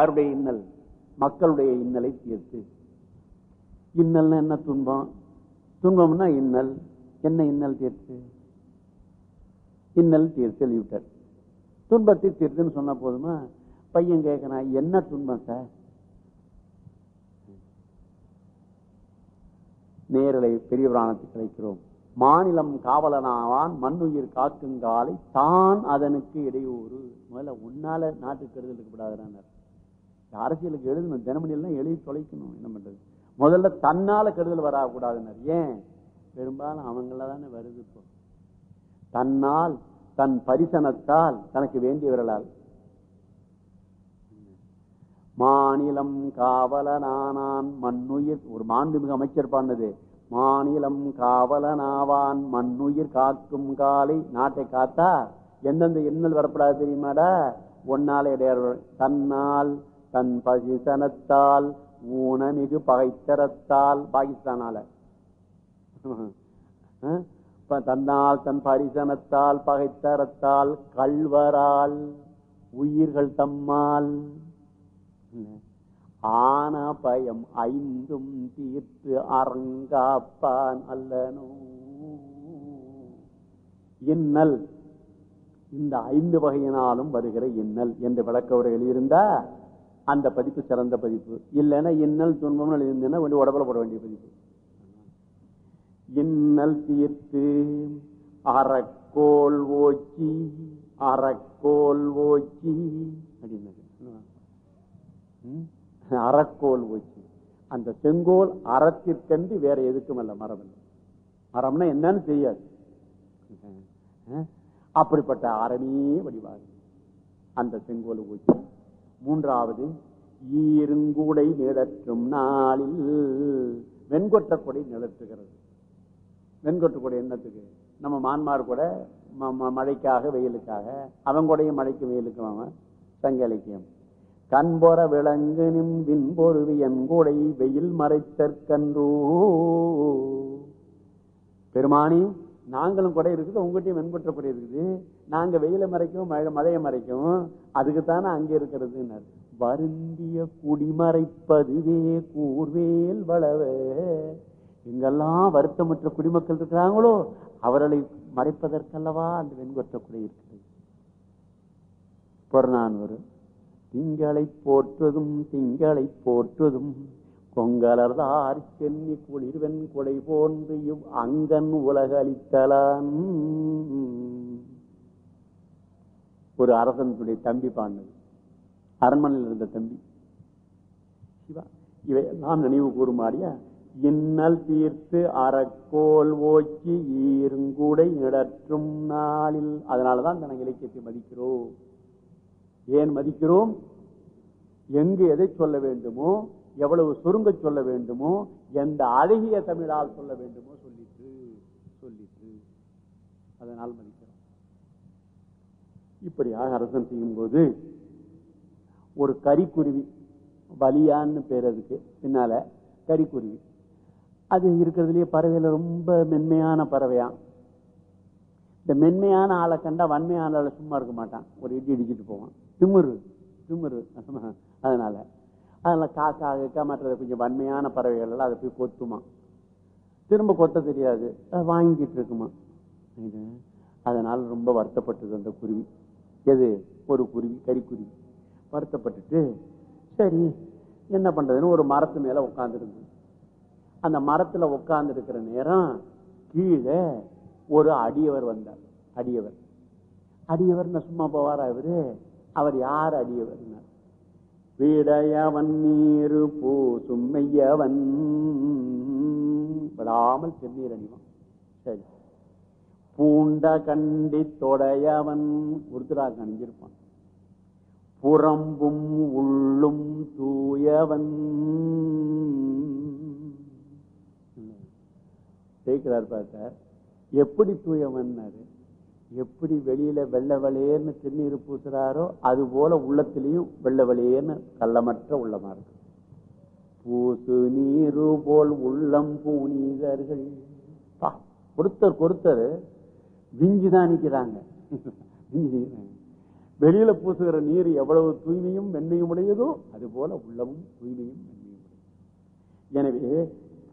யாருடைய இன்னல் மக்களுடைய இன்னலை தீர்த்து. இன்னல்னா என்ன துன்பம்? துன்பம்னா இன்னல். என்ன இன்னல் தீர்த்து? இன்னல் தீர்த்து எழுதிவிட்டார். துன்பத்தை தீர்த்துன்னு சொன்ன போதுமா? பையன் கேட்கறான் என்ன துன்பம் சார்? நேரலை பெரிய புராணத்துக்கு கிடைக்கிறோம் மாநிலம் காவலனாவான் மண்ணுயிர் காக்குங்காலை தான் அதனுக்கு இடையூறு. முதல்ல உன்னால நாட்டுக்கு கருதல் இருக்கக்கூடாதுன்னு அரசியலுக்கு எழுதணும் தினமணியெல்லாம் எழுதி தொலைக்கணும். என்ன பண்றது? முதல்ல தன்னால கெடுதல் வரக்கூடாதுன்னார் ஏன்? பெரும்பாலும் அவங்கள தானே வருது இப்போ. தன்னால் தன் பரிசனத்தால் தனக்கு வேண்டியவர்களால். மாநிலம் காவலனானான் மண்ணுயிர் ஒரு மாண்புமிகு அமைச்சர் பண்ணது மாநிலம் காவலனாவான் மண்ணுயிர் காக்கும் காலை நாட்டை காத்தா? எந்தெந்த எண்ணல் வரப்படாது தெரியுமாடா? ஒன்னால இடையாறு தன்னால் தன் பசிசனத்தால் ஊனமிகு பகைத்தரத்தால் பாகிஸ்தானால. தன்னால் தன் பரிசனத்தால் பகைத்தரத்தால் கல்வரால் உயிர்கள் தம்மால். ஆன பயம் ஐந்தும் தீர்த்து அரங்காப்பான் அல்லனோ. இன்னல். இந்த ஐந்து வகையினாலும் வருகிற இன்னல் என்று விளக்க உரை எழுதியிருந்தா அந்த பதிப்பு சிறந்த பதிப்பு. இல்லைன்னா இன்னல் துன்பம் எழுதினா கொஞ்சம் உடம்புல போட வேண்டிய பதிப்பு. இன்னல் தீர்த்து அறக்கோல் ஓச்சி அறக்கோல் ஓச்சி. அப்படின்னு அறக்கோல் ஓச்சி. அந்த செங்கோல் அறத்திற்கென்று வேற எதுக்கும் அல்ல மரம் இல்லை. மரம்னா என்னன்னு தெரியாது. அப்படிப்பட்ட அறமே வடிவாக அந்த செங்கோல் ஓச்சி. மூன்றாவது ஈருங்கூடை நிழற்றும் நாளில் வெண்கொட்ட கொடை நிழற்றுகிறது வெண்கொட்ட கொடை என்னத்துக்கு? நம்ம மான்மார் கூட ம- ம- மழைக்காக வெயிலுக்காக. அவன் கூடையும் மழைக்கு வெயிலுக்கு அவன் சங்க இலக்கியம் கண்பொற விளங்கு நிம் பொருவி என் கூடை வெயில் மறைத்தற்கன்றோ. பெருமானி நாங்களும் கூட இருக்குது உங்ககிட்டயும் வெண்பற்ற கூட இருக்குது. நாங்க வெயில மறைக்கும் மழை மழையை மறைக்கும். அதுக்கு தானே அங்க இருக்கிறது வருந்திய குடிமறைப்பதுவே கூர்வேல் வளவே. எங்கெல்லாம் வருத்தமற்ற குடிமக்கள் இருக்கிறாங்களோ அவர்களை மறைப்பதற்கல்லவா அந்த வெண்கொற்ற குடை இருக்கிறது திங்களை போற்றுவதும் திங்களை போற்றுவதும். பொங்கலர்தார் சென்னி குளிர்வெண் கொடை போன்று இவ் அங்கன் உலகளித்தலான் ஒரு அரசனுடைய தம்பி பாண்டது அரண்மனையில் இருந்த தம்பி. சிவா இவையெல்லாம் நினைவு கூறுமாடியா இன்னல் தீர்த்து அறக்கோல் ஓச்சி ஈருங்கூடை இடற்றும் நாளில். அதனாலதான் தன இலக்கியத்தை மதிக்கிறோம். ஏன் மதிக்கிறோம்? எங்கு எதை சொல்ல வேண்டுமோ எவ்வளவு சுருங்க சொல்ல வேண்டுமோ எந்த அழகிய தமிழால் சொல்ல வேண்டுமோ சொல்லிட்டு சொல்லிட்டு அதனால் மதிக்கிறோம் இப்படியாக அரசன் செய்யும் போது ஒரு கரிக்குருவி வலியான்னு பேர் அதுக்கு பின்னால கரிக்குருவி. அது இருக்கிறதுலயே பறவையில ரொம்ப மென்மையான பறவையாம் இந்த மென்மையான ஆளை கண்டா வன்மையான ஆளை சும்மா இருக்க மாட்டான். ஒரு இடி இடிச்சிட்டு போவான். திமிரு திமிரு. அதனால அதெல்லாம் காக்கா இருக்கா மற்ற கொஞ்சம் வன்மையான பறவைகள் எல்லாம் அதை போய் கொத்துமா. திரும்ப கொத்த தெரியாது. வாங்கிட்டு இருக்குமா. இது அதனால் ரொம்ப வருத்தப்பட்டது அந்த குருவி. எது? ஒரு குருவி கறிக்குருவி. வருத்தப்பட்டுட்டு சரி என்ன பண்ணுறதுன்னு ஒரு மரத்து மேலே உட்கார்ந்து அந்த மரத்தில் உட்காந்துருக்கிற நேரம் கீழே ஒரு அடியவர் வந்தார். அடியவர். அடியவர் சும்மா போவார் அவர் அவர் யார் அடியவர் வீடையவன் நீரு பூ சும்மையவன். விடாமல் திருநீர் அணிவான். சரி. பூண்ட கண்டி தொடையவன். ஒருத்தராக அணிஞ்சிருப்பான். புறம்பும் உள்ளும் தூயவன். சேர்க்கிறார் பார்த்தார் எப்படி தூயவன்னாரு? எப்படி வெளியில வெள்ள வெளியேன்னு திருநீர் பூசுறாரோ அது போல உள்ளத்திலையும் வெள்ள வெளியேன்னு கள்ளமற்ற உள்ளமா இருக்கு. பூசு நீரு போல் உள்ளம் பூனீதர்கள் பா, ஒருத்தர் ஒருத்தர் விஞ்சுதான் நிக்கிறாங்க. விஞ்சு வெளியில பூசுகிற நீர் எவ்வளவு தூய்மையும் வெண்மையும் உடையதோ அது போல உள்ளமும் தூய்மையும் வெண்மையும் எனவே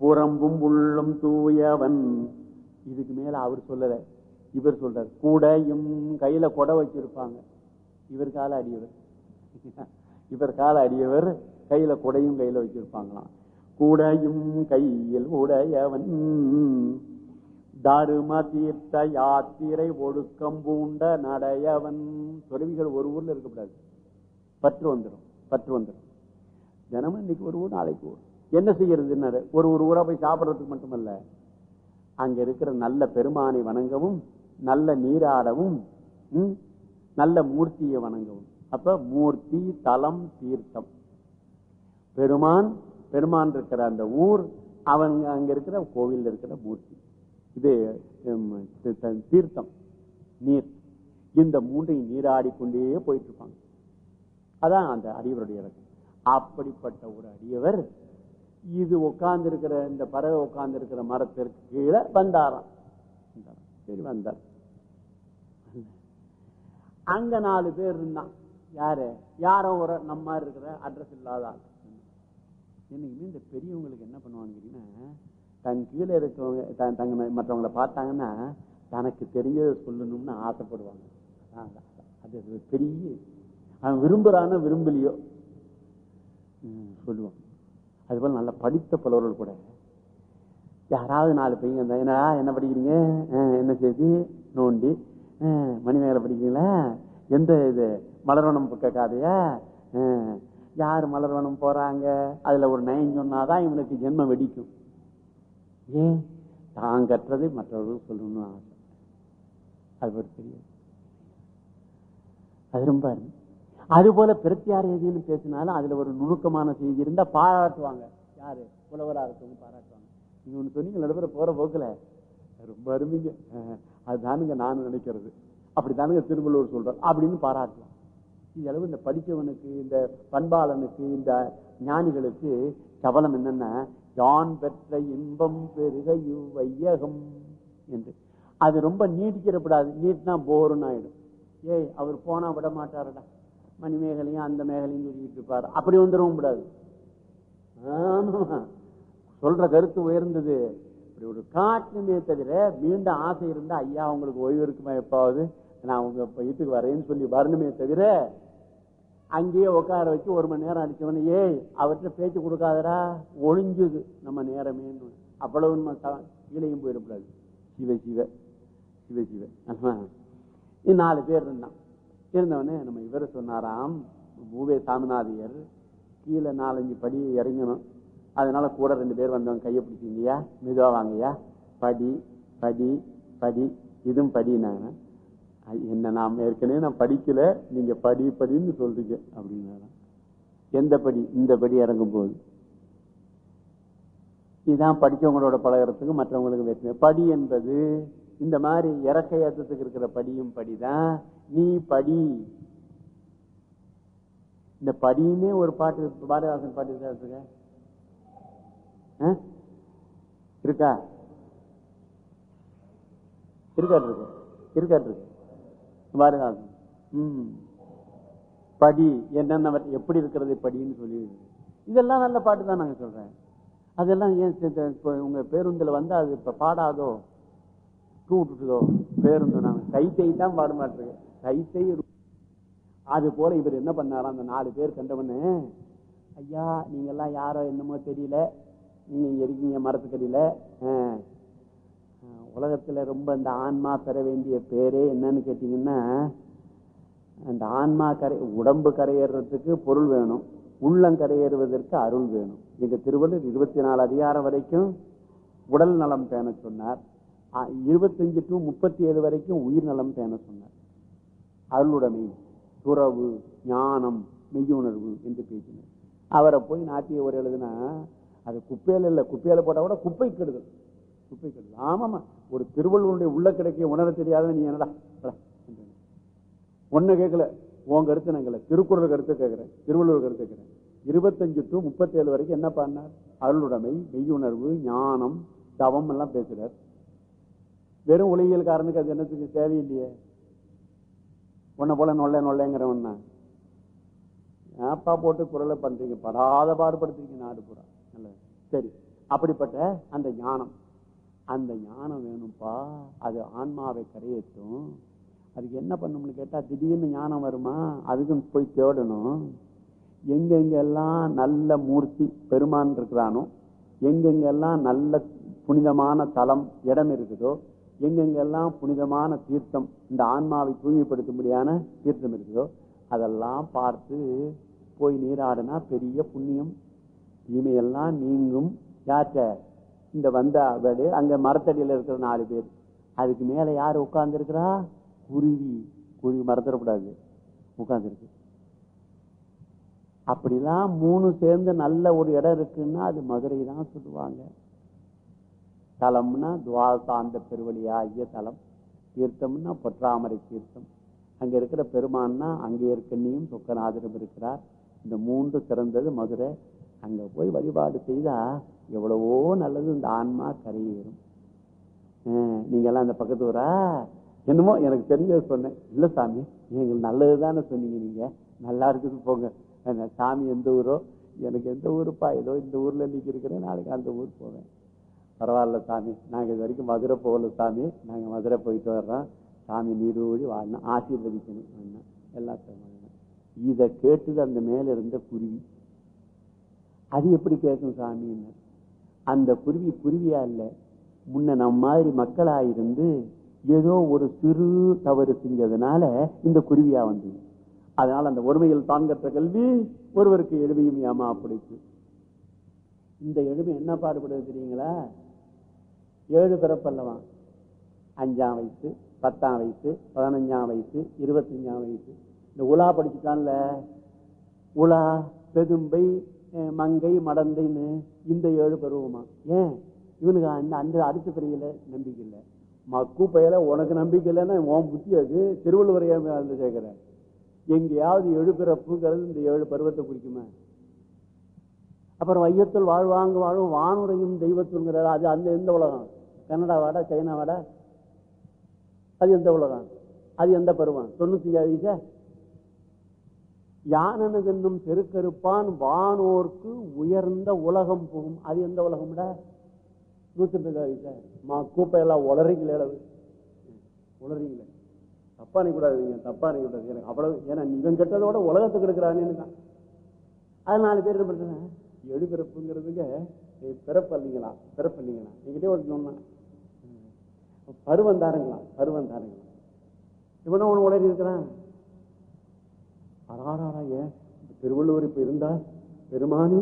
புறம்பும் உள்ளம் தூயவன். இதுக்கு மேல அவர் சொல்லல. இவர் சொல்றார் கூடையும் கையில கொடை வச்சிருப்பாங்க. இவர் கால அடியவர். இவர் கால அடியவர் கையில கொடையும் கையில வச்சிருப்பாங்களாம். கூடையும் கையில் உடையவன் தரும தீர்த்த யாத்திரை ஒடுக்கம் பூண்ட நடையவன். துறவிகள் ஒரு ஊர்ல இருக்கக்கூடாது பற்று வந்துடும் பற்று வந்துடும் தினமும் இன்னைக்கு ஒரு ஊர் நாளைக்கு ஊர். என்ன செய்யறதுன்னாரு? ஒரு ஒரு ஊரா போய் சாப்பிட்றதுக்கு மட்டுமல்ல. அங்க இருக்கிற நல்ல பெருமானை வணங்கவும் நல்ல நீராடவும் ம், நல்ல மூர்த்தியை வணங்கவும். அப்ப மூர்த்தி தலம் தீர்த்தம். பெருமான் பெருமான் இருக்கிற அந்த ஊர் அவங்க அங்க இருக்கிற கோவில் இருக்கிற மூர்த்தி. இது தீர்த்தம் நீர். இந்த மூன்றையும் நீராடி கொண்டே போயிட்டு இருப்பாங்க அதான் அந்த அடியவருடைய இலக்கம் அப்படிப்பட்ட ஒரு அடியவர் இது உட்கார்ந்து இருக்கிற இந்த பறவை உட்கார்ந்து இருக்கிற மரத்திற்கு கீழே வந்தாராம். சரி வந்தார். அங்க நாலு பேர் இருந்தான். யாரு? யாரோ ஒரு நம்ம மாதிரி இருக்கிற அட்ரஸ் இல்லாத ஆள். என்னைக்குமே இந்த பெரியவங்களுக்கு என்ன பண்ணுவாங்க தன் கீழே இருக்கவங்க தன் தங்க மற்றவங்களை பார்த்தாங்கன்னா தனக்கு தெரிஞ்சதை சொல்லணும்னு ஆசைப்படுவாங்க. அது பெரிய அவன் விரும்புறான்னு விரும்பலையோ. சொல்லுவான். அதுபோல் நல்லா படித்த புலவர்கள் கூட யாராவது நாலு பையன் என்னடா என்ன படிக்கிறீங்க? என்ன செய்தி? நோண்டி மணிமேகலை படிக்கிறீங்களா? எந்த இது மலர்வனம் புக்க காதையா யார் மலர்வனம் போறாங்க? அதுல ஒரு நயம் சொன்னாதான் இவனுக்கு ஜென்மம் வெடிக்கும். ஏன் தான் கற்றதை மற்றவர்கள் சொல்லணும்னு ஆசை. அது ஒரு பெரிய அது ரொம்ப அருமை. அது போல பிரத்தியார் எதுன்னு பேசினாலும் அதுல ஒரு நுணுக்கமான செய்தி இருந்தா பாராட்டுவாங்க. யாரு? புலவரா இருக்கவங்க பாராட்டுவாங்க. நீங்க ஒண்ணு சொன்னீங்க நடுப்புற போற போக்குல. ரொம்ப அருமைங்க. அதுதானுங்க நான் நினைக்கிறது. அப்படித்தானுங்க திருவள்ளுவர் சொல்றார். அப்படின்னு பாராட்டலாம். இது அளவு இந்த படிச்சவனுக்கு இந்த பண்பாளனுக்கு இந்த ஞானிகளுக்கு சபலம் என்னன்னா யான் பெற்ற இன்பம் பெருக இவ்வையகம் என்று. அது ரொம்ப நீட்டிக்கிறப்படாது. நீட்டினா போருன்னு ஆயிடும். ஏய் அவர் போனா விட மாட்டாருடா. மணிமேகலையும் அந்த மேகலையும் சொல்லிட்டு இருப்பார். அப்படி வந்துடவும் கூடாது. ஆமா சொல்ற கருத்து உயர்ந்தது. இப்படி ஒரு காட்டுமே தவிர மீண்டும் ஆசை இருந்தா ஐயா உங்களுக்கு ஓய்வு இருக்குமா எப்பாவது? நான் உங்க வீட்டுக்கு வரேன்னு சொல்லி வரணுமே தவிர அங்கேயே உட்கார வச்சு ஒரு மணி நேரம் அடிச்சவனே ஏய் அவர்கிட்ட பேச்சு கொடுக்காதடா ஒழிஞ்சுது நம்ம நேரமேன்னு. அவ்வளவு நம்ம கீழையும் போயிடக்கூடாது. சிவ சிவ சிவ சிவ. நாலு பேர் இருந்தான். இருந்தவனே நம்ம இவர் சொன்னாராம் பூவே சாமிநாதையர் கீழே நாலஞ்சு படி இறங்கணும். அதனால கூட ரெண்டு பேர் வந்தவங்க கையை பிடிச்சிங்கய்யா மெதுவா வாங்கய்யா. படி படி படி இதுவும் படினாங்க. என்ன நாம் ஏற்கனவே நான் படிக்கல நீங்க படி படின்னு சொல்றீங்க அப்படின்னா எந்த படி? இந்த படி இறங்கும் போது இதுதான் படித்தவங்களோட பழகிறதுக்கு மற்றவங்களுக்கு வேற்றுமை. படி என்பது இந்த மாதிரி இறக்க ஏற்றத்துக்கு இருக்கிற படியும் படிதான். நீ படி. இந்த படியுமே ஒரு பாட்டு பாரதிதாசன் பாட்டு இருக்கா? இருக்காட்டு இருக்கு. இருக்காட்டு இருக்கு. பாரதிதாசன் ம். படி என்னென்ன எப்படி இருக்கிறது படின்னு சொல்லி. இதெல்லாம் நல்ல பாட்டு தான் நாங்க சொல்றேன். அதெல்லாம் ஏன் சி- சி- இப்ப உங்க பேருந்துல வந்து அது இப்ப பாடாதோ? டூ விட்டுதோ பேருந்து நாங்க கைத்தை தான் பாட மாட்டிருக்கு கைத்தை அது போல இவர் என்ன பண்ணாராம் அந்த நாலு பேர் கண்டவனு ஐயா நீங்க எல்லாம் யாரோ என்னமோ தெரியல. நீங்க இங்க இருக்கீங்க மரத்துக்கடியில உலகத்துல ரொம்ப இந்த ஆன்மா பெற வேண்டிய பேரே என்னன்னு கேட்டீங்கன்னா அந்த ஆன்மா கரை உடம்பு கரையேறதுக்கு பொருள் வேணும். உள்ளம் கரையேறுவதற்கு அருள் வேணும். எங்க திருவள்ளுவர் இருபத்தி நாலு அதிகாரம் வரைக்கும் உடல் நலம் பேண சொன்னார். இருபத்தஞ்சு டு முப்பத்தி ஏழு வரைக்கும் உயிர் நலம் பேண சொன்னார். அருளுடைமை துறவு ஞானம் மெய்யுணர்வு என்று பேசினார். அவரை போய் நாட்டிய ஒரு எழுதுனா அது குப்பையில இல்லை குப்பையில போட்டால் கூட குப்பை கெடுதல். குப்பை கெடுதல். ஆமாமா ஒரு திருவள்ளுவனுடைய உள்ள கிடைக்க உணர தெரியாத நீ என்னடா? ஒன்று கேட்கல உன் கருத்து நாங்கள் திருக்குறள் கருத்து கேட்குறேன் திருவள்ளுவர் கருத்து கேட்குறேன் இருபத்தஞ்சு டு முப்பத்தேழு வரைக்கும் என்ன பண்ணார் அருளுடைமை மெய்யுணர்வு ஞானம் தவம் எல்லாம் பேசுகிறார் வெறும் உலகியல்காரனுக்கு அது என்னத்துக்கு தேவையில்லையே? உன்னை போல நொல்ல நொல்லைங்கிறவன் ஏப்பா போட்டு குரலை பண்றீங்க? படாத பாடுபடுத்துறீங்க நாடு பூரா. சரி அப்படிப்பட்ட அந்த ஞானம். அந்த ஞானம் வேணும்ப்பா அது ஆன்மாவை கரையேற்றும். அதுக்கு என்ன பண்ணணும்னு கேட்டால் திடீர்னு ஞானம் வருமா? அதுக்கும் போய் தேடணும். எங்கெங்கெல்லாம் நல்ல மூர்த்தி பெருமான் இருக்கிறானோ எங்கெங்கெல்லாம் நல்ல புனிதமான தலம் இடம் இருக்குதோ எங்கெங்கெல்லாம் புனிதமான தீர்த்தம் இந்த ஆன்மாவை தூய்மைப்படுத்தும்படியான தீர்த்தம் இருக்குதோ அதெல்லாம் பார்த்து போய் நீராடினா பெரிய புண்ணியம் தீமையெல்லாம் நீங்கும். யார்கிட்ட? இந்த வந்த அவடு அங்க மரத்தடியில் இருக்கிற நாலு பேர். அதுக்கு மேல யார் உட்கார்ந்துருக்கிறா? குருவி. குருவி மறந்துடக்கூடாது. உட்கார்ந்துருக்கு. அப்படிலாம் மூணு சேர்ந்து நல்ல ஒரு இடம் இருக்குன்னா அது மதுரை தான் சொல்லுவாங்க. தலம்னா துவாசாந்த பெருவழியாகிய தலம். தீர்த்தம்னா பொற்றாமரை தீர்த்தம். அங்கே இருக்கிற பெருமான்னா அங்கே இருக்கண்ணியும் சொக்கநாதரும் இருக்கிறார். இந்த மூன்று சிறந்தது மதுரை. அங்கே போய் வழிபாடு செய்தா எவ்வளவோ நல்லது. இந்த ஆன்மா கரையேறும். நீங்கெல்லாம் அந்த பக்கத்து ஊரா? என்னமோ எனக்கு தெரிஞ்ச சொன்னேன். இல்லை சாமி எங்களுக்கு நல்லதுதானே சொன்னீங்க நீங்கள் நல்லா இருக்குது போங்க. சாமி எந்த ஊரோ? எனக்கு எந்த ஊருப்பா? ஏதோ இந்த ஊரில் இன்னைக்கு இருக்கிறேன் நாளைக்கு அந்த ஊர் போவேன். பரவாயில்ல சாமி நாங்கள் இது வரைக்கும் மதுரை போகல சாமி. நாங்கள் மதுரை போயிட்டு வர்றோம். சாமி நீரோடி வாழணும் ஆசீர்வதிக்கணும். எல்லாம் இதை கேட்டது அந்த மேலே இருந்த குருவி. அது எப்படி கேட்கும் சாமின்னு? அந்த குருவி குருவியா இல்லை. முன்ன நம்ம மாதிரி மக்களா இருந்து ஏதோ ஒரு சிறு தவறு செஞ்சதுனால இந்த குருவியா வந்தது. அதனால அந்த ஒருமையில் தான் கற்ற கல்வி ஒருவருக்கு எளிமையும் ஏமா பிடிச்சு இந்த எளிமை என்ன பாடுபடுது தெரியுங்களா? ஏழு பிறப்பல்லவா அஞ்சாம் வயசு பத்தாம் வயசு பதினஞ்சாம் வயசு இருபத்தஞ்சாம் வயசு. இந்த உலா படிச்சுட்டான்ல. உலா பெதும்பை மங்கை மடந்தைன்னு இந்த ஏழு பருவமா? ஏன்? இவனுக்கு அந்த அந்த அடுத்த பிரிவில நம்பிக்கை இல்லை. மக்கு பயில உனக்கு நம்பிக்கை இல்லைன்னா உன் புத்தி அது. திருவள்ளுவரையா அதில் சேர்க்கிற? எங்கேயாவது ஏழு பிறப்புங்கிறது இந்த ஏழு பருவத்தை குறிக்குமா? அப்புறம் வையத்தில் வாழ்வாங்க வாழும் வானுரையும் தெய்வத்துங்கிறார் அது அந்த எந்த உலகம்? கனடா வாடா சைனா வாடா? அது எந்த உலகம்? அது எந்த பருவம்? தொண்ணூத்தி அஞ்சு வயசா? யானனதென்னும் பெருக்கருப்பான் வானோர்க்கு உயர்ந்த உலகம் போகும். அது எந்த உலகம்டா? நூத்தி மா கூப்பையெல்லாம் உளறீங்களே அளவு உளறீங்களே தப்பா கூடாது நீங்க தப்பா கூடாது எனக்கு அவ்வளவு ஏன்னா இவன் கெட்டதோட உலகத்துக்கு எடுக்கிறான்னு தான். அது நாலு பேர் என்ன பண்றாங்க எழுபிறப்புங்கிறதுங்க ஏய், பிறப்பல்லிங்களா பிறப்பல்லிங்களா என்கிட்டயே ஒரு சொன்னான் பருவம் தாருங்களா பருவம் தாருங்களா இவனும் ஒன்று உளறி இருக்கிறான் அடாடாடா ஏன்? திருவள்ளுவர் இப்ப இருந்தா? பெருமானி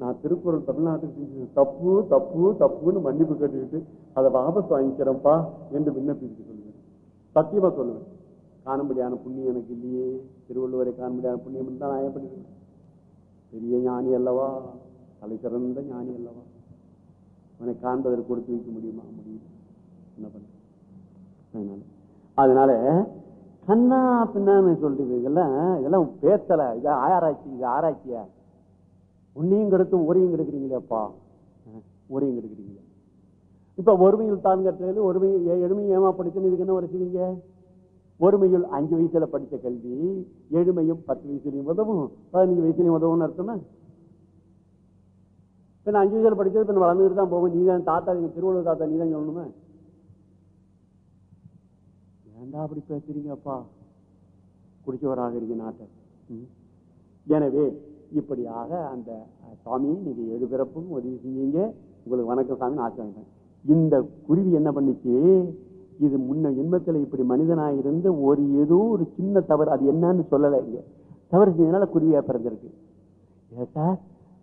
நான் திருக்குறள் தமிழ்நாட்டுக்கு செஞ்சது தப்பு தப்பு தப்புன்னு மன்னிப்பு கேட்டுக்கிட்டு அதை வாபஸ் வாங்கிக்கிறேன்ப்பா என்று விண்ணப்பித்து சொல்லுவேன். சத்தியமா சொல்லுவேன். காணும்படியான புண்ணியம் எனக்கு இல்லையே. திருவள்ளுவரை காணும்படியான புண்ணியம் தான் நான் ஏன் பெரிய ஞானி அல்லவா? தலை சிறந்த ஞானி அல்லவா? அவனை காண்பதற்கு கொடுத்து வைக்க முடியுமா? முடியும் என்ன பண்ண? அதனால அதனால கண்ணா பின்னான்னு சொல்றது இதெல்லாம் இதெல்லாம் பேசல இது ஆராய்ச்சி இது ஆராய்ச்சியா. உன்னையும் கெடுத்து ஒரையும் கெடுக்கிறீங்களேப்பா ஒரையும் ஊரையும் கெடுக்கிறீங்களே. இப்ப ஒருமையில் தான் கட்டுறது ஒருமை எழுமையை ஏமா படிச்சுன்னு இதுக்கு என்ன வரைச்சுவீங்க ஒருமையில் அஞ்சு வயசுல படித்த கல்வி எழுமையும் பத்து வயசுலையும் உதவும். பதினஞ்சு வயசுலையும் உதவும்னு அர்த்தமா? இப்ப நான் அஞ்சு வயசுல படிச்சது இப்ப வளர்ந்துட்டு தான் போகும் நீ தான் தாத்தா திருவள்ளுவர் தாத்தா நீ தான் சொல்லணுமே? ஏன்டா அப்படி பேசுறீங்கப்பா குடிச்சவராக இருக்கீங்க நாட்டை. எனவே இப்படியாக அந்த சுவாமி நீங்க ஏழு பிறப்பும் உதவி செஞ்சீங்க. உங்களுக்கு வணக்கம் சாமி ஆசை வாங்கிட்டேன் இந்த குருவி என்ன பண்ணுச்சு? இது முன்ன ஜென்மத்துல இப்படி மனிதனா இருந்து ஒரு ஏதோ ஒரு சின்ன தவறு அது என்னன்னு சொல்லலை இங்க. தவறு செஞ்சதுனால குருவியா பிறந்திருக்கு. சார்?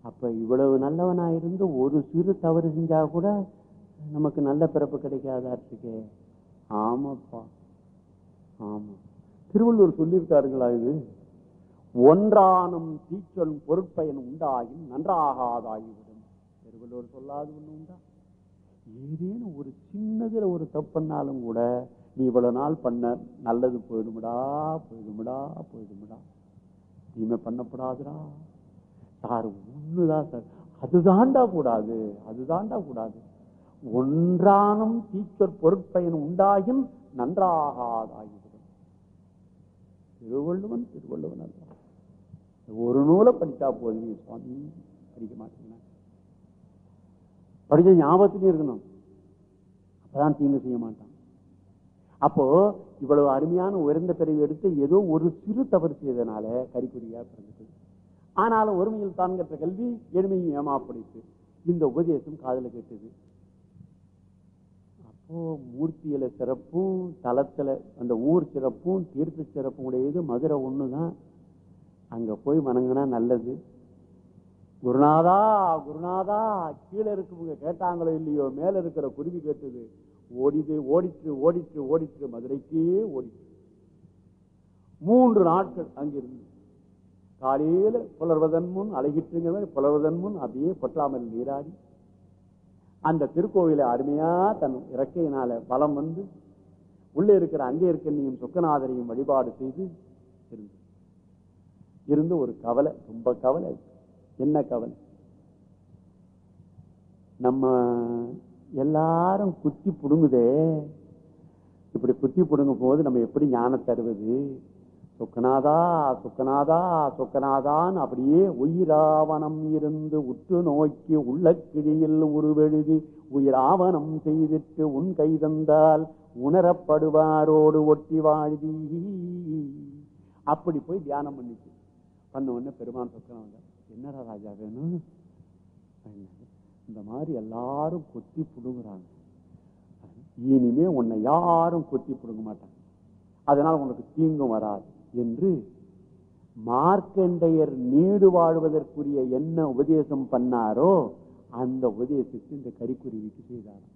அப்ப இவ்வளவு நல்லவனா இருந்து ஒரு சிறு தவறு செஞ்சா கூட நமக்கு நல்ல பிறப்பு கிடைக்காதாட்டுக்கு ஆமாப்பா. ஆமா. திருவள்ளுவர் சொல்லியிருக்காருங்களா இது? ஒன்றானும் தீச்சொல் பொருட்பயன் உண்டாயின் நன்றாகாதாகிவிடும் திருவள்ளுவர் சொல்லாது ஒன்று உண்டா? ஏதேனும் ஒரு சின்னதுல ஒரு தப்புனாலும் கூட நீ இவ்வளவு நாள் பண்ண நல்லது போயிடுமுடா போயிடுமுடா போயிடுமுடா. தீமை பண்ணப்படாதுடா. சார் ஒண்ணுதான் சார். அதுதான்டா கூடாது அதுதான்டா கூடாது. ஒன்றானும் தீச்சொல் பொருட்பயன் உண்டாகும் நன்றாகாதாகிவிடும் திருவள்ளுவன் திருவள்ளுவன் அல்ல. ஒரு நூலை படித்தா போதும். சுவாமி படிக்க மாட்டேங்க படிச்ச ஞாபகத்திலே இருக்கணும். அப்பதான் தீங்கு செய்ய மாட்டான். அப்போ இவ்வளவு அருமையான உயர்ந்த பிறவி எடுத்து ஏதோ ஒரு சிறு தவறு செய்தனால கறிக்குறியா பிறந்தது. ஆனாலும் ஒருமையில் தான் கற்ற கல்வி எளிமையும் ஏமாப்படுத்து இந்த உபதேசம் காதல கேட்டது. மூர்த்தியில சிறப்பும் தலத்துல அந்த ஊர் சிறப்பும் தீர்த்த சிறப்பும் உடையது மதுரை ஒண்ணுதான். அங்க போய் வணங்கினா நல்லது. குருநாதா குருநாதா கீழே இருக்கவங்க கேட்டாங்களோ இல்லையோ மேல இருக்கிற குருவி கேட்டது ஓடிது ஓடிட்டு ஓடிட்டு ஓடிட்டு மதுரைக்கே ஓடிட்டு மூன்று நாட்கள் அங்கிருந்து காலையில் புலர்வதன் முன் அழகிட்டுங்க புலர்வதன் முன் அப்படியே கொட்டாமல் நீராடி அந்த திருக்கோவிலை அருமையா தன் இறக்கையினால பலம் வந்து உள்ளே இருக்கிற அங்கே இருக்க சுக்கநாதரையும் வழிபாடு செய்து இருந்து. இருந்து ஒரு கவலை ரொம்ப கவலை. என்ன கவலை? நம்ம எல்லாரும் குத்தி புடுங்குதே. இப்படி குத்தி புடுங்கும் போது நம்ம எப்படி ஞானம் தருவது சுக்கநாதா சுக்கநாதா சுக்கநாதான் அப்படியே உயிராவணம் இருந்து உற்று நோக்கி உள்ள கிழியில் உருவெழுதி உயிராவணம் செய்திட்டு உன் கை தந்தால் உணரப்படுவாரோடு ஒட்டி வாழ்தி. அப்படி போய் தியானம் பண்ணிச்சு. பண்ண உடனே பெருமான் சொக்கனம் என்னடா ராஜா வேணும்? இந்த மாதிரி எல்லாரும் கொத்தி புடுங்குறாங்க. இனிமே உன்னை யாரும் கொத்தி புடுங்க மாட்டாங்க. அதனால உனக்கு தீங்கும் வராது. என்று மார்க்கண்டையர் நீடு வாழ்வதற்குரிய என்ன உபதேசம் பண்ணாரோ அந்த உபதேசத்தை இந்த கரிக்குருவிக்கு செய்தாராம்.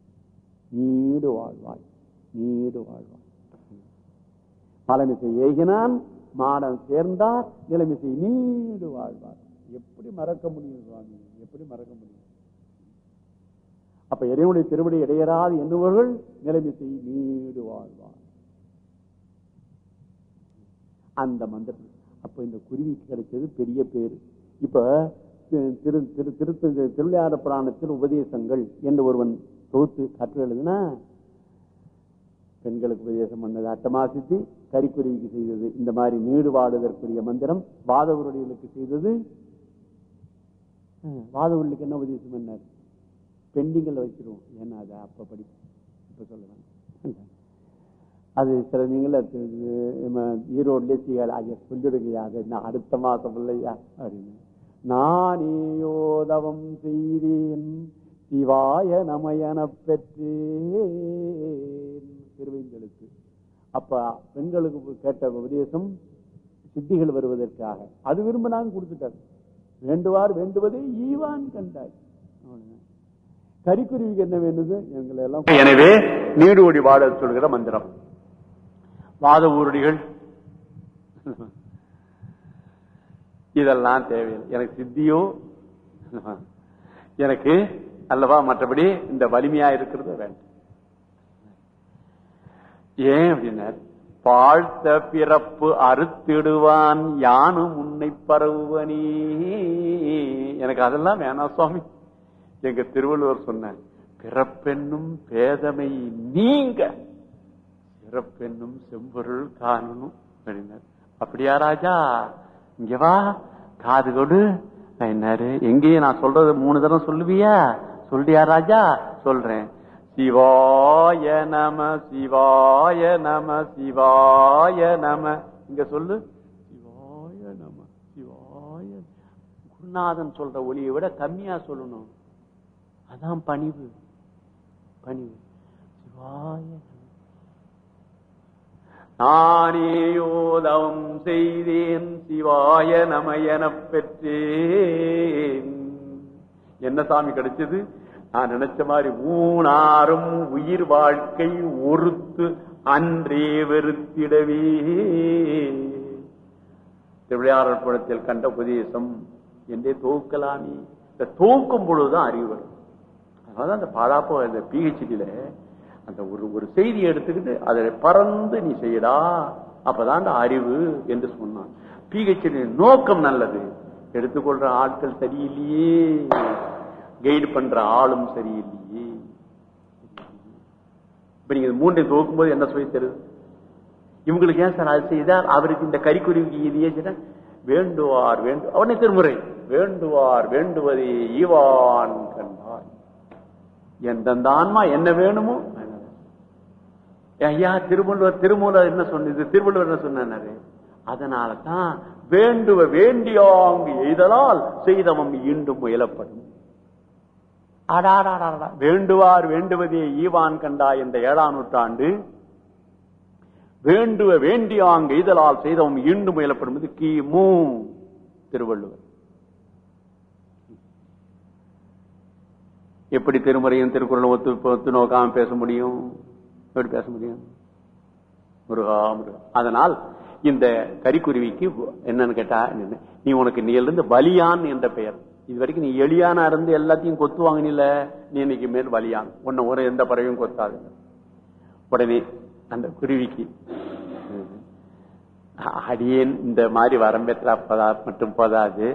நீடு வாழ்வாய் நீடு வாழ்வாய். பழமிசை ஏகினான் மாடன் சேர்ந்தார் நிலைமிசை நீடு வாழ்வார். எப்படி மறக்க முடியும் சுவாமி? எப்படி மறக்க முடியும்? அப்ப இறைவனுடைய திருவடி இடையராது என்னவர்கள் நிலைமிசை நீடு வாழ்வார். அந்த மந்திரம். அப்போ இந்த குருவிக்கு கிடைச்சது பெரிய பேர். இப்போ திரு திரு திருத்த திருவிளையாட புராணத்தில் உபதேசங்கள் என்று ஒருவன் தொகுத்து கற்று எழுதுனா பெண்களுக்கு உபதேசம் பண்ணது அட்டமாசித்தி கரிக்குருவிக்கு செய்தது. இந்த மாதிரி நீடு வாடுவதற்குரிய மந்திரம் வாதவருடைகளுக்கு செய்தது. வாதவர்களுக்கு என்ன உபதேசம் பண்ணார்? பெண்டிங்கில் வச்சிருவோம். ஏன்னா அதை அப்போ படி இப்போ சொல்லலாம். அது சில நீங்கள ஈரோட்லயே செய்யல ஐயா சொல்லிடுங்கய்யா அது நான் அடுத்த மாசம் இல்லையா? அப்படின்னு. நானேயோதவம் செய்தேன் சிவாய நமயன பெற்றேன். திருவைங்களுக்கு அப்ப பெண்களுக்கு கேட்ட உபதேசம் சித்திகள் வருவதற்காக. அது விரும்பினாங்க கொடுத்துட்டாரு. வேண்டுவார் வேண்டுவதே ஈவான் கண்டாய் கரிக்குருவிக்கு என்ன வேண்டுது எங்களை எல்லாம் எனவே நீடு ஓடி வாழ சொல்கிற மந்திரம். வாத ஊரடிகள். இதெல்லாம் தேவையில்லை. எனக்கு சித்தியோ எனக்கு அல்லவா மற்றபடி இந்த வலிமையா இருக்கிறது வேண்டும். ஏன் அப்படின்னா வாழ்த்த பிறப்பு அறுத்திடுவான் யானும் உன்னை பரவுவனே. எனக்கு அதெல்லாம் வேணாம் சுவாமி. எங்க திருவள்ளுவர் சொன்ன பிறப்பென்னும் பேதமை நீங்க பிறப்பென்னும் செம்பொருள் காணணும் அப்படின்னார் அப்படியா ராஜா? இங்க வா காது கொடு. என்னாரு? எங்கேயும் நான் சொல்றது மூணு தரம் சொல்லுவியா? சொல்றியா ராஜா? சொல்றேன். சிவாய நம சிவாய நம சிவாய நம. இங்க சொல்லு. சிவாய நம சிவாய குருநாதன் சொல்ற ஒளியை விட கம்மியா சொல்லணும். அதான் பணிவு. பணிவு. சிவாய நானேயோதம் செய்தேன் சிவாய நம பெற்றேன். என்ன சாமி கிடைச்சது? நான் நினைச்ச மாதிரி ஊனாரும் உயிர் வாழ்க்கை ஒருத்து அன்றே வெறுத்திடவே. திருவிளையாடல் படத்தில் கண்ட உபதேசம் என்றே தோக்கலாமே? இந்த தோக்கும் பொழுதுதான் அறிவு வரும். அதனால அந்த பாழாப்போ இந்த பிஹெச்டியில அந்த ஒரு ஒரு செய்தியை எடுத்துக்கிட்டு அதை பறந்து நீ செய்யடா அப்பதான் அறிவு என்று சொன்னான். பிஹெச்டி நோக்கம் நல்லது. எடுத்துக்கொள்ற ஆட்கள் சரியில்லையே. கைடு பண்ற ஆளும் சரியில்லையே. இப்ப நீங்க மூன்றை தோக்கும் போது என்ன சொல்லி தருது? இவங்களுக்கு ஏன் சார் அது செய்தார்? அவருக்கு இந்த கறிக்குருவிக்கு இது ஏன் வேண்டுவார் வேண்டு அவனை திருமுறை வேண்டுவார் வேண்டுவதே ஈவான் கண்டார். எந்தெந்த ஆன்மா என்ன வேணுமோ ஐயா திருவள்ளுவர் திருமூலர் என்ன சொன்னது? திருவள்ளுவர் என்ன சொன்னாரு? அதனால தான் வேண்டுவ வேண்டியாங்கு எய்தலால் செய்தவம் ஈண்டும் முயலப்படும். அடாடாடாடா. வேண்டுவார் வேண்டுவதே ஈவான் கண்டா என்ற ஏழாம் நூற்றாண்டு வேண்டுவ வேண்டியாங்கு எய்தலால் செய்தவம் ஈண்டும் முயலப்படும். கிமு திருவள்ளுவர். எப்படி திருமுறையும் திருக்குறளும் ஒத்து ஒத்து நோக்காம பேச முடியும்? எப்படி பேச முடியும்? முருகா முருகா. அதனால் இந்த கறிக்குருவிக்கு என்னன்னு கேட்டா என்ன, நீ உனக்கு நீலிருந்து பலியான் என்ற பெயர். இது வரைக்கும் நீ எளியானா இருந்து எல்லாத்தையும் கொத்து வாங்கினில நீ இன்னைக்கு மேல் பலியான். உன்னை ஒரு எந்த பறவையும் கொத்தாது. உடனே அந்த குருவிக்கு அடியேன் இந்த மாதிரி வரம் பெற்றா மட்டும் போதாது.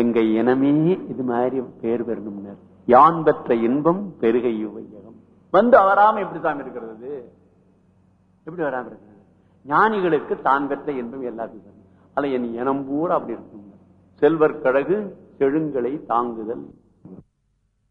எங்க இனமே இது மாதிரி பேர் பெறணும்னர். யான் பெற்ற இன்பம் பெருகை வையகம். வந்து வராம எப்படி தான் இருக்கிறது? எப்படி வராம இருக்கிறது? ஞானிகளுக்கு தான் பெற்ற என்பது எல்லாத்துக்கும். அல்ல என் இனம் பூரா அப்படி இருக்கும் செல்வர் கழகு செழுங்களை தாங்குதல்.